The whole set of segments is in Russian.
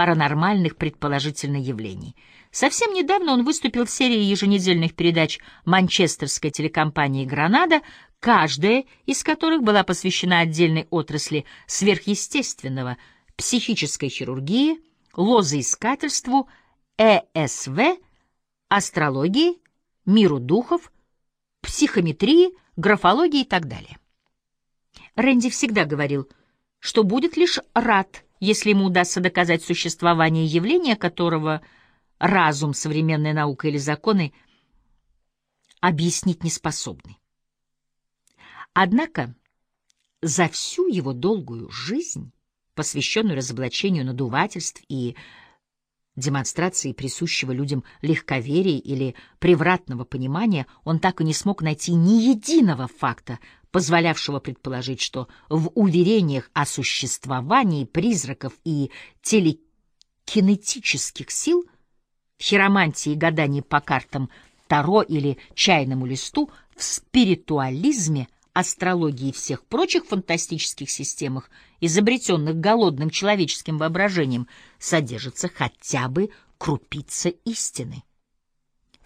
паранормальных предположительно явлений. Совсем недавно он выступил в серии еженедельных передач манчестерской телекомпании «Гранада», каждая из которых была посвящена отдельной отрасли сверхъестественного, психической хирургии, лозоискательству, ЭСВ, астрологии, миру духов, психометрии, графологии и так далее. Рэнди всегда говорил, что будет лишь рад, если ему удастся доказать существование явления, которого разум, современная наука или законы объяснить не способны. Однако за всю его долгую жизнь, посвященную разоблачению надувательств и демонстрации присущего людям легковерия или превратного понимания, он так и не смог найти ни единого факта, позволявшего предположить, что в уверениях о существовании призраков и телекинетических сил, в хиромантии и гадании по картам Таро или чайному листу, в спиритуализме, астрологии и всех прочих фантастических системах, изобретенных голодным человеческим воображением, содержится хотя бы крупица истины.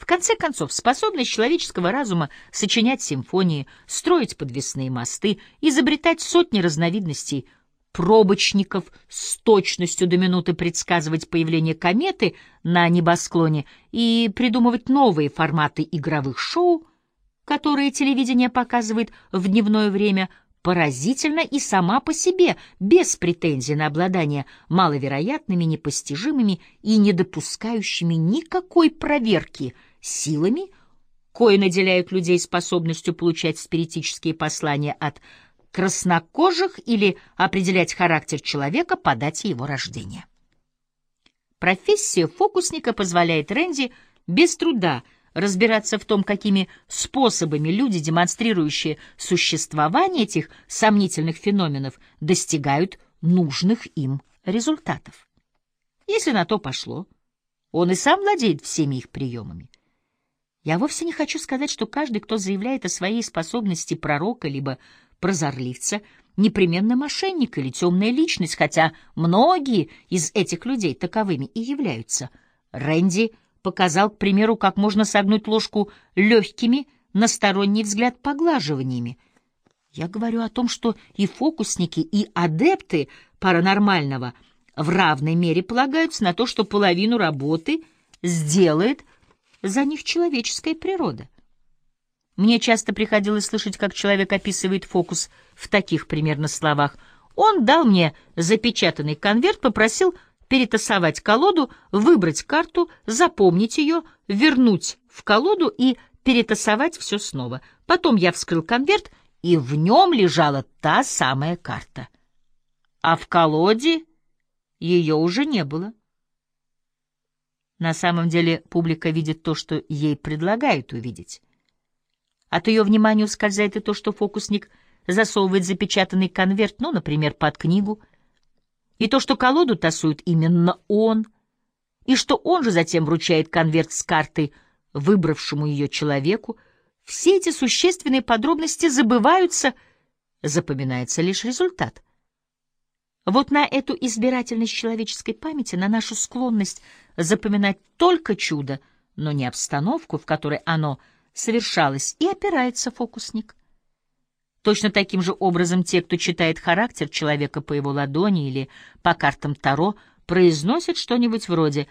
В конце концов, способность человеческого разума сочинять симфонии, строить подвесные мосты, изобретать сотни разновидностей пробочников с точностью до минуты предсказывать появление кометы на небосклоне и придумывать новые форматы игровых шоу, которые телевидение показывает в дневное время, поразительно и сама по себе, без претензий на обладание маловероятными, непостижимыми и не допускающими никакой проверки – силами, кое наделяют людей способностью получать спиритические послания от краснокожих или определять характер человека по дате его рождения. Профессия фокусника позволяет Рэнди без труда разбираться в том, какими способами люди, демонстрирующие существование этих сомнительных феноменов, достигают нужных им результатов. Если на то пошло, он и сам владеет всеми их приемами. Я вовсе не хочу сказать, что каждый, кто заявляет о своей способности пророка либо прозорливца, непременно мошенник или темная личность, хотя многие из этих людей таковыми и являются. Рэнди показал, к примеру, как можно согнуть ложку легкими, на сторонний взгляд, поглаживаниями. Я говорю о том, что и фокусники, и адепты паранормального в равной мере полагаются на то, что половину работы сделает за них человеческая природа. Мне часто приходилось слышать, как человек описывает фокус в таких примерно словах. Он дал мне запечатанный конверт, попросил перетасовать колоду, выбрать карту, запомнить ее, вернуть в колоду и перетасовать все снова. Потом я вскрыл конверт, и в нем лежала та самая карта. А в колоде ее уже не было. На самом деле публика видит то, что ей предлагают увидеть. От ее внимания ускользает и то, что фокусник засовывает запечатанный конверт, ну, например, под книгу, и то, что колоду тасует именно он, и что он же затем вручает конверт с картой выбравшему ее человеку. Все эти существенные подробности забываются, запоминается лишь результат — вот на эту избирательность человеческой памяти, на нашу склонность запоминать только чудо, но не обстановку, в которой оно совершалось, и опирается фокусник. Точно таким же образом те, кто читает характер человека по его ладони или по картам Таро, произносят что-нибудь вроде